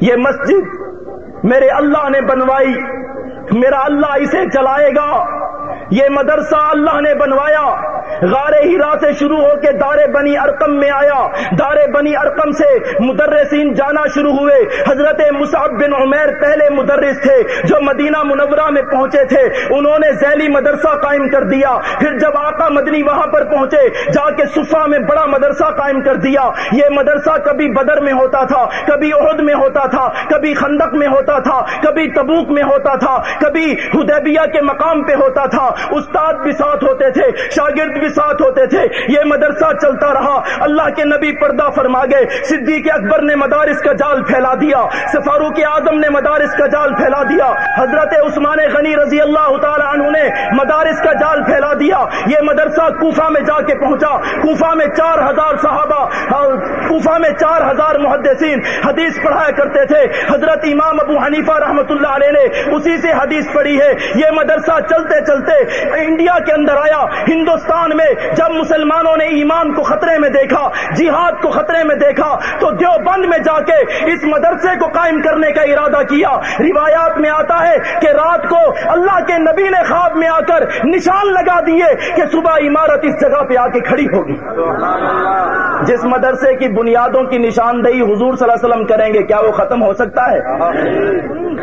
یہ مسجد میرے اللہ نے بنوائی، میرا اللہ اسے چلائے گا۔ یہ مدرسہ اللہ نے بنوایا۔ غار ہیرا سے شروع ہو کے دار بنی ارکم میں آیا۔ دار بنی ارکم سے مدرسین جانا شروع ہوئے۔ حضرت مصعب بن عمیر پہلے مدرس تھے، جو مدینہ منورہ میں پہنچے تھے۔ انہوں نے ذیلی مدرسہ قائم کر دیا۔ پھر جب آقا مدنی وہاں پر پہنچے، جا کے صفا میں بڑا مدرسہ قائم کر دیا۔ یہ مدرسہ کبھی بدر میں ہوتا تھا، کبھی عہد میں ہوتا تھا کبھی خندق میں ہوتا تھا، کبھی تبوک میں ہوتا تھا، کبھی حدیبیہ کے مقام پہ ہوتا تھا۔ استاد بھی ساتھ ہوتے تھے، شاگرد بھی ساتھ ہوتے تھے۔ یہ مدرسہ چلتا رہا۔ اللہ کے نبی پردہ فرما گئے۔ صدیق اکبر نے مدارس کا جال پھیلا دیا۔ فاروق اعظم نے مدارس کا جال پھیلا دیا۔ حضرت عثمان غنی رضی اللہ تعالی عنہ نے مدارس کا جال پھیلا دیا۔ یہ مدرسہ کوفہ میں جا کے پہنچا۔ کوفہ میں چار ہزار صحابہ، کوفہ میں چار ہزار محدثین حدیث پڑھایا کرتے تھے۔ حضرت امام ابو حنیفہ رحمت اللہ علیہ نے اسی سے حدیث پڑھی ہے، یہ مدرسہ چلتے چلتے انڈیا کے اندر آیا۔ ہندوستان میں جب مسلمانوں نے ایمان کو خطرے میں دیکھا، جہاد کو خطرے میں دیکھا، تو دیوبند میں جا کے اس مدرسے کو قائم کرنے کا ارادہ کیا۔ روایات میں آتا ہے کہ رات کو اللہ کے نبی نے خواب میں آ کر نشان لگا دیے کہ صبح عمارت اس جگہ پہ آ کے کھڑی ہوگی۔ جس مدرسے کی بنیادوں کی نشاندہی حضور صلی اللہ علیہ وسلم کریں گے، کیا وہ ختم ہو سکتا؟ سکتا ہے۔